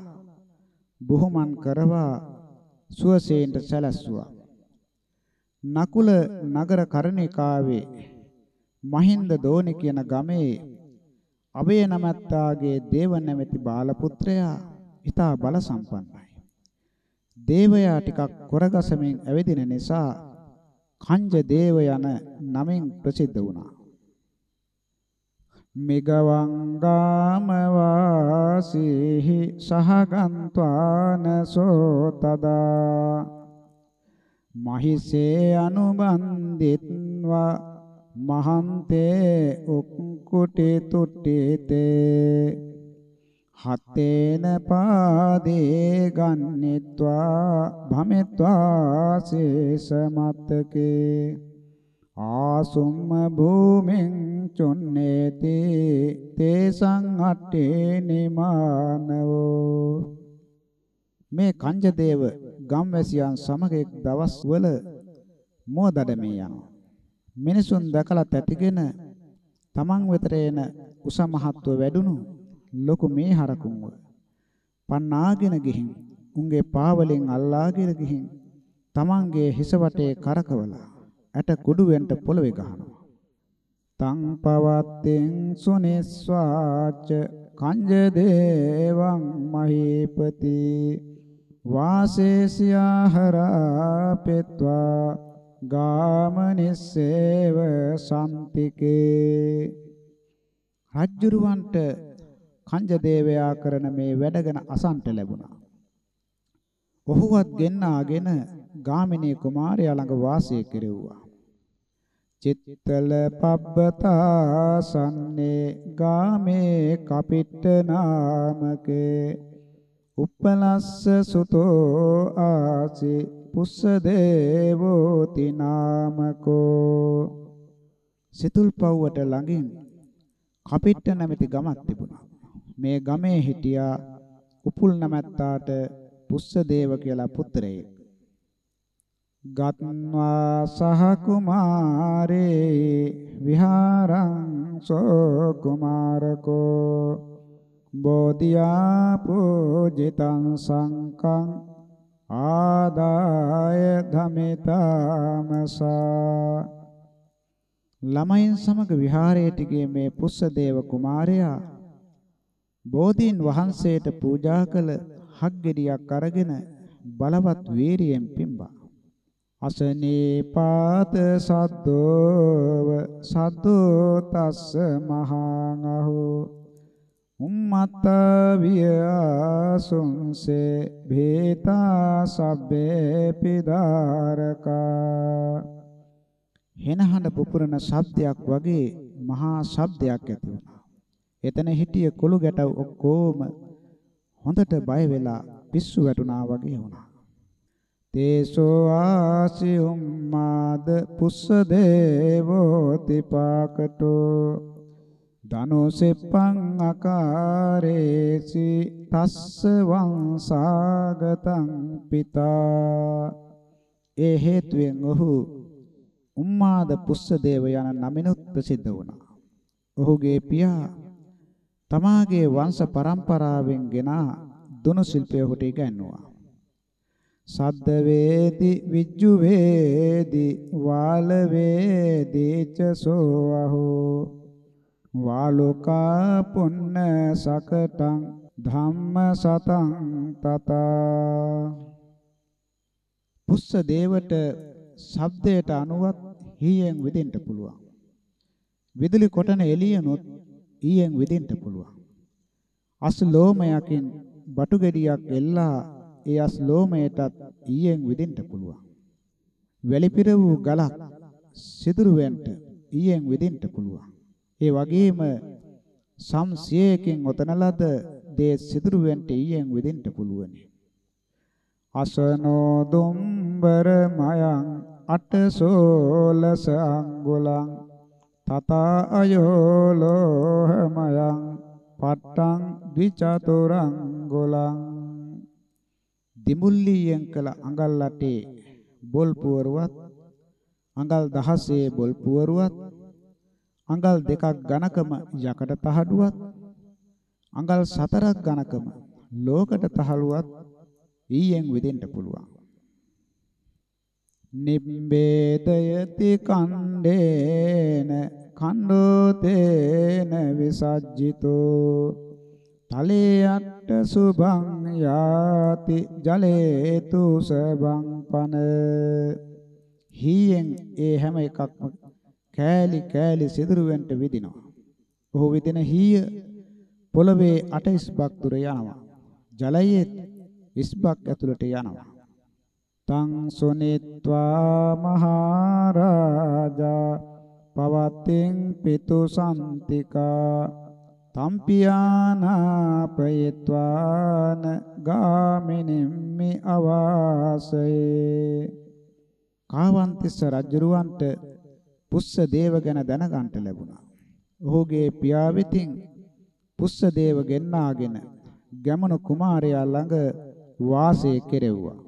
බුහුමන් කරවා සුවසේන්ට සැලැස්සුවා නකුල නගර කරණිකාවේ මහින්ද දෝනි කියන ගමේ අබේ නමත්තාගේ දේව නැමැති බාල පුත්‍රයා ඊතා බල සම්පන්නයි. දේවයා ටිකක් කොරගසමින් ඇවිදින නිසා කංජ දේව යන නමින් ප්‍රසිද්ධ වුණා. මෙගවංගාම වාසීහි සහගන්්වාන සෝතදා මහිසේ අනුබන්දිත්වා මහන්තේ උක්කුටි තුට්ටිතේ හතේන පාදේ ගන්නෙත්වා භමෙත්වා සේසමත්තකේ ආසුම්ම භූමින් චොන්නේති තේසං අට්ඨේ නිමානවෝ. මේ කංජදේව ගම්වැසියන් සමග එක් දවස්වල මෝදඩමේ යනවා. මිනිසුන් දැකලා තැතිගෙන තමන් වෙතට එන උස මහත්ව වැඩුණු ලොකු මේ හරකුන්ව. පන්නාගෙන ගිහින් උන්ගේ පාවලෙන් අල්ලාගෙන ගිහින් තමන්ගේ හිස වටේ කරකවලා ඇට කුඩුවෙන්ට පොළවේ ගහනවා. තං පවත්තෙන් සුනිස්වාච කංජ දේවං මහීපති වාසේසියාහරා පෙත්වා ගාමනිස්සේව සම්තිකේ. රජ්ජුරුවන්ට කංජ දේවයා කරන මේ වැඩ ගැන අසන්ට ලැබුණා. ඔහුවත් ගෙන්නාගෙන ගාමිණී කුමාරයා ළඟ වාසය කෙරෙව්වා. චිත්තල පබ්බතා සන්නේ ගාමේ කපිට්ට නාමකේ උප්පලස්ස සුතෝ ආසි පුස්ස දේවෝති නාමකෝ සිතුල් පව්වට ළඟින් කපිට්ට නැමැති ගමක් තිබුණා. මේ ගමේ හිටියා උපුල් නැමැත්තාට පුස්ස දේව කියලා පුත්‍රයෙක්. ගත්වා සහ කුමාරේ විහාරං සෝ කුමාරකෝ බෝධියා පූජිතං සංකං ආදාය ධමිතාමසා ළමයින් සමග විහාරයට ගිය මේ පුස්සදේව කුමාරයා බෝධීන් වහන්සේට පූජා කළ හග්ගෙඩියක් අරගෙන බලවත් වීරියෙන් පිම්බා. අසනීපාත සද්දෝව සද්දෝ තස්ස මහං අහෝ. උම්මත්ත වියාසුංසේ භේතා සබ්බේ පිදාරකා. හෙනහඬ පුපුරන ශබ්දයක් වගේ මහා ශබ්දයක් ඇති වුණා. එතන හිටිය කොළු ගැටව ඔක්කොම හොඳට බය වෙලා පිස්සු වැටුණා වගේ වුණා. තේසෝ ආසි උම්මාද පුස්ස දේවෝ තිපාකටෝ ධනෝසෙප්පං අකාරේසි තස්ස වංසාගතං පිතා ඒ හේතුවෙන් ඔහු උම්මාද පුස්සදේව යන නමිනුත් ප්‍රසිද්ධ වුණා. ඔහුගේ පියා තමාගේ වංශ පරම්පරාවෙන් ගෙන දුනු ශිල්පය ඔහුට ඉගැන්වුවා. සද්ද වේදි විජ්ජු වේදි වාල වේදි චසෝ අහෝ වාලෝකා පුන්න සකටං ධම්ම සතං තතා පුස්ස දේවට ශබ්දයට අනුවත් හීයෙන් විදින්න පුළුවන්. විදුලි කොටන එළියනොත් ඊයෙන් විදින්න පුළුවන්. අස් ලෝමයකින් බටු ගෙඩියක් එල්ලා ඒ අස් ලෝමයටත් ඊයෙන් විදින්න පුළුවන්. වැලිපිර වූ ගලක් සිදුරුවෙන්ට ඊයෙන් විදින්න පුළුවන්. ඒ වගේම සම්සියයකින් ඔතන ලද දේ සිදුරුවෙන්ට ඊයෙන් විදින්න පුළුවනි. අසනෝ දුම්බර මයං අටසෝලස අංගුලං තතා අයෝ ලෝහමයං පට්ටං ද්විචතුරංගුලං දිමුල්ලියෙන් කළ අඟල් අටේ බොල් පුවරුවත් අඟල් 16 බොල් පුවරුවත් අඟල් දෙකක් ඝනකම යකඩ තහඩුවත් අඟල් 4ක් ඝනකම ලෝකට තහලුවත් ඊයෙන් විදෙන්න පුළුවන්. නිබ්බේතයති කණ්ඩේන කණ්ඩෝ තේන විසජ්ජිතෝ තලේයට්ට සුභං යාති ජලේතු සබං පන හීයෙන් ඒ හැම එකක්ම කෑලි කෑලි සිදුරුවෙන්ට විදිනවා. ඔහු විදින හීය පොළවේ අටයිස්බක් දුර යනවා. ජලයේ ඉස්බක් ඇතුළට යනවා. තං සොනිත්වා මහරජා පවත්තින් පිතු සම්තිකා තම්පියානාපයත්වාන ගාමිනිම්මි අවාසයේ කාවන්තිස්ස රජුරවන්ට පුස්ස දේව ගැන දැනගන්ට ලැබුණා. ඔහුගේ පියා වෙතින් පුස්ස දේව ගෙන්නාගෙන ගැමණු කුමාරයා ළඟ වාසය කෙරෙව්වා.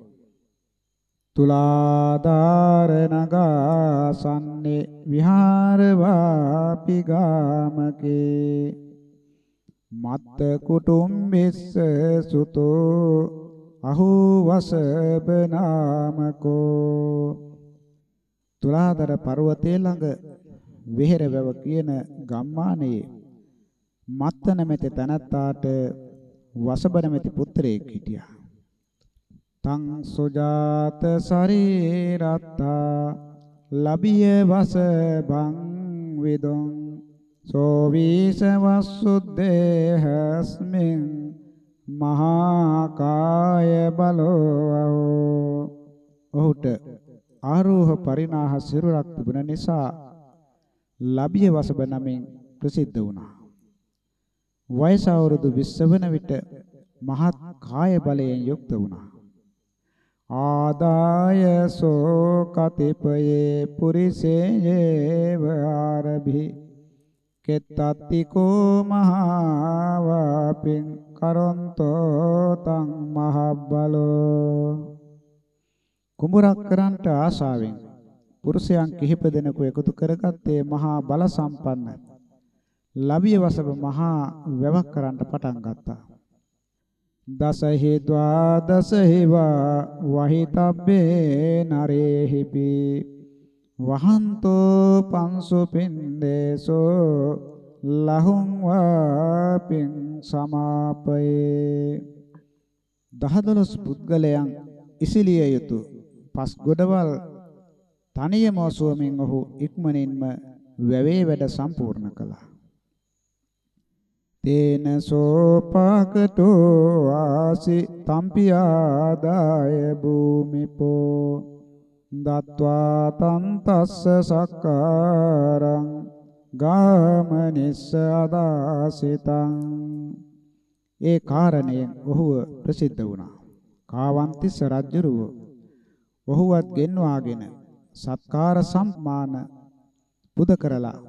තුලාදාර නගාසන්නේ විහාරවාපි ගාමකේ මත්ත කුටුම්බෙස්ස සුතෝ අහෝ වසබනාමකෝ තුලාදර පර්වතයේ ළඟ විහෙර වැව කියන ගම්මානයේ මත්ත නැමැති තනත්තාට වසබ නැමැති පුත්‍රයෙක් හිටියා. තං සුජාත ශරීරත්තා ලබිය වසබං විදොං සෝවිස වස්සුද්දේහස්මින් මහා කාය බලෝ ඔහුට ආරෝහ පරිණාහ සිරුරක් තිබුණ නිසා ලබිය වසබ නමින් ප්‍රසිද්ධ වුණා. වයස අවුරුදු 20 වන විට මහත් කාය බලයෙන් යුක්ත වුණා. ආදාය සෝ කතිපයේ පුරිසේයේව ආරභි කෙත්තත්තිකෝ මහාවාපින් කරොන්තෝ තං මහබ්බලෝ කුඹරක් කරන්ට ආශාවෙන් පුරුෂයන් කිහිප දෙනෙකු එකතු කරගත්තේ මහා බල සම්පන්න ලබිය වසබ මහා වැවක් කරන්න පටන් ගත්තා. දසහි ද්වාදසහි වා වහිතබ්බේ නරේහිපි වහන්තෝ පංසු පින්දේසෝ ලහුං වාපින් සමාපයේ දහදොළොස් පුද්ගලයන් ඉසිලිය යුතු පස් ගොඩවල් තනියම ඔසුවමින් ඔහු ඉක්මනින්ම වැවේ වැඩ සම්පූර්ණ කළා. තේන සෝපාකටෝ ආසි තම්පියාදාය භූමිපෝ දත්වා තන්තස්ස සක්කාරං ගාමනිස්ස අදාසිතං ඒ කාරණයෙන් ඔහුව ප්‍රසිද්ධ වුණා. කාවන්තිස්ස රජුරුව ඔහුවත් ගෙන්වාගෙන සත්කාර සම්මාන පුද කරලා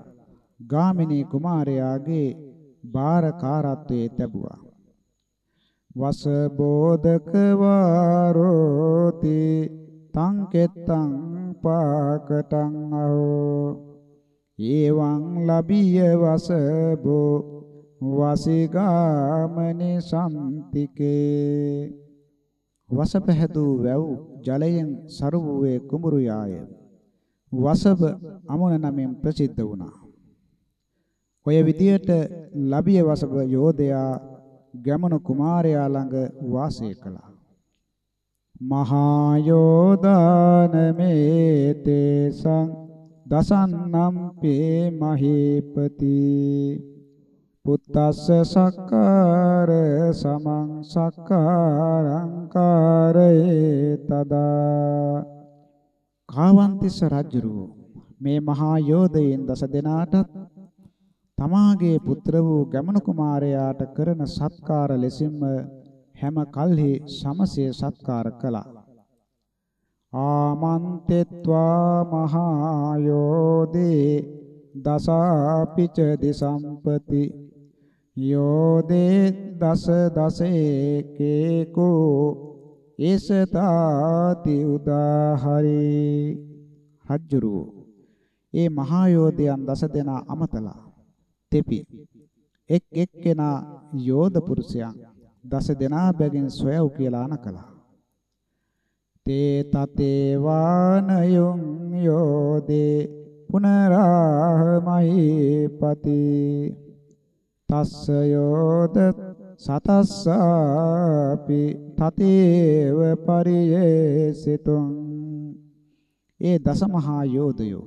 ගාමිණී කුමාරයාගේ බාරකාරත්වයේ ලැබුවා. වස බෝධක වාරෝති තං කෙත්තං පාකටං අහෝ. ඒවං ලබිය වසබෝ වසිගාමනි සම්තිකේ. වසපැහැදූ වැව් ජලයෙන් සරු වූයේ කුඹුරු යාය. වසබ අමුණ නමින් ප්‍රසිද්ධ වුණා. ඔය විදියට ලබිය වසබ යෝධයා ගැමණු කුමාරයා ළඟ වාසය කළා. මහා යෝදානමේ තේසං දසන්නම් පේ මහේපති පුත්තස්ස සක්කාර සමං සක්කාරංකාරේ තදා. කාවන්තිස්ස රජුරු මේ මහා යෝධයන් දස දෙනාටත් තමාගේ පුත්‍ර වූ ගමන කුමාරයාට කරන සත්කාර ලෙසින්ම හැම කල්හි සමසේ සත්කාර කළා. ආමන්තෙත්වා මහා යෝධේ දසාපිච දිසම්පති යෝදේ දස දසේ කේකෝ ඒසතාති උදාහරි. රජ්ජුරු ඒ මහා යෝධයන් දස දෙනා අමතලා තෙපි. එක් එක්කෙනා යෝධ පුරුෂයන් දස දෙනා බැගින් සොයව් කියලා අනකලා තේ තතේ වානයුම් යෝදේ පුනරාමහිපති තස්ස යෝද සතස්සාපි තතේව පරියේසිතුං ඒ දසමහා යෝධයෝ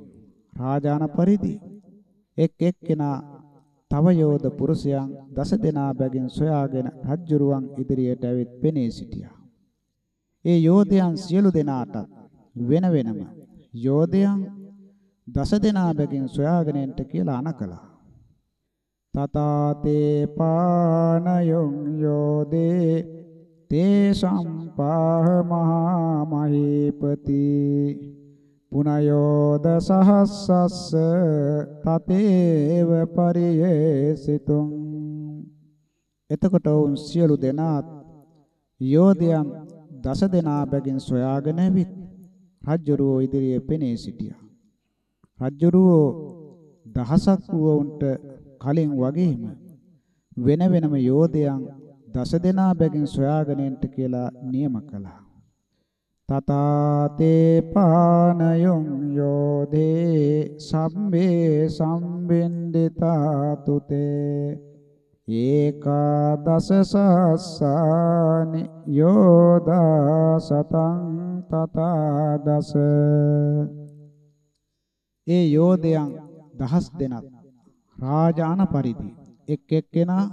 රාජාන පරිදි එක් එක්කෙනා තව යෝධ පුරුෂයන් දස දෙනා බැගින් සොයාගෙන රජ්ජුරුවන් ඉදිරියට ඇවිත් පෙනී සිටියා. ඒ යෝධයන් සියලු දෙනාට වෙන වෙනම යෝධයන් දස දෙනා බැගින් සොයාගෙන එන්ට කියලා අනකලා. තතාතේ පානයොං යෝදේ තේ සම්පාහ මහා මහීපති පුනයෝද සහස්සස්ස තතේව පරියේසිතුං එතකොට වුන් සියලු දෙනාත් යෝධයන් දස දෙනා බැගින් සොයාගෙන ඇවිත් රජ්ජුරුවෝ ඉදිරියේ පෙනී සිටියා. රජ්ජුරුවෝ දහසක් වුවුන්ට කලින් වගේම වෙන වෙනම යෝධයන් දස දෙනා බැගින් සොයාගෙන එන්ට කියලා නියම කළා. තතාතේ පානයොං යෝධේ සම්බේ සම්බින්දිතා තුතේ ඒකාදස සස්සානි යෝදා සතං තතා දස ඒ යෝධයන් දහස් දෙනක් රාජාන පරිදි එක් එක්කෙනා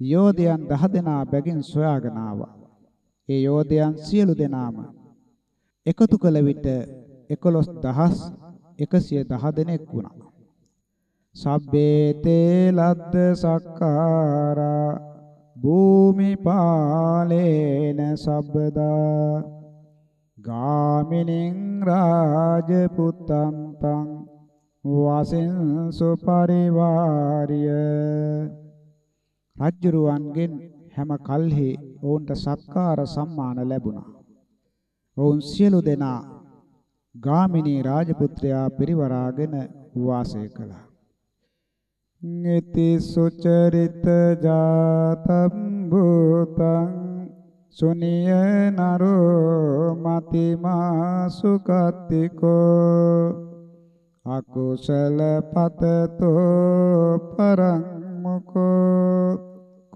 යෝධයන් දහ දෙනා බැගින් සොයාගෙන ආවා. ඒ යෝධයන් සියලු දෙනාම එකතු කළ විට 11110 දෙනෙක් වුණා. සබ්බේතේ ලද්ද සක්කාරා භූමි පාලේන සබ්බදා ගාමිනින් රාජපුත්තං තං වාසෙන්සු පරිවාරිය රජ්ජුරුවන්ගෙන් හැම කල්හි ඔවුන්ට සත්කාර සම්මාන ලැබුණා. ඔවුන් සියලු දෙනා ගාමිණී රාජපුත්‍රයා පිරිවරාගෙන වාසය කළා. ඉති සුචරිත ජාතම් භූතං සුනිය නරෝ මතිමා සුකත්තිකෝ අකුසල පතතෝ පරං මුකෝ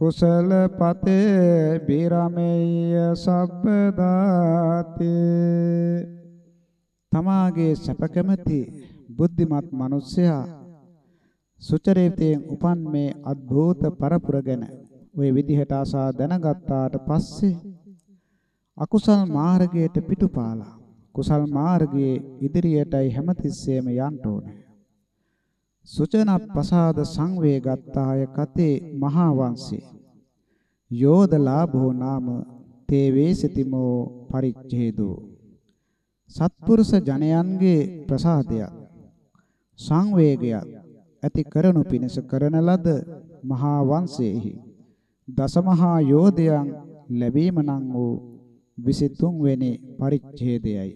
කුසල පතේ බිරමෙය සබ්බදාති තමාගේ සැපකමති බුද්ධිමත් මිනිසයා සුචරිතයෙන් උපන් මේ අද්භූත පරපුර ගැන ওই විදිහට අසා දැනගත්තාට පස්සේ අකුසල් මාර්ගයට පිටුපාලා. කුසල් මාර්ගයේ ඉදිරියටයි හැමතිස්සෙම යන්න ඕනේ. සුචන ප්‍රසාද සංවේගත්තාය කතේ මහා වංශේ යෝධ ලාභෝ නාම තේ වේසිතමෝ පරිච්ඡේදෝ. සත්පුරුෂ ජනයන්ගේ ප්‍රසාදයක්. සංවේගයක් ඇති කරනු පිණිස කරන ලද මහා වංශයේහි දසමහා යෝධයන් ලැබීම නම් වූ 23 වෙනි පරිච්ඡේදයයි.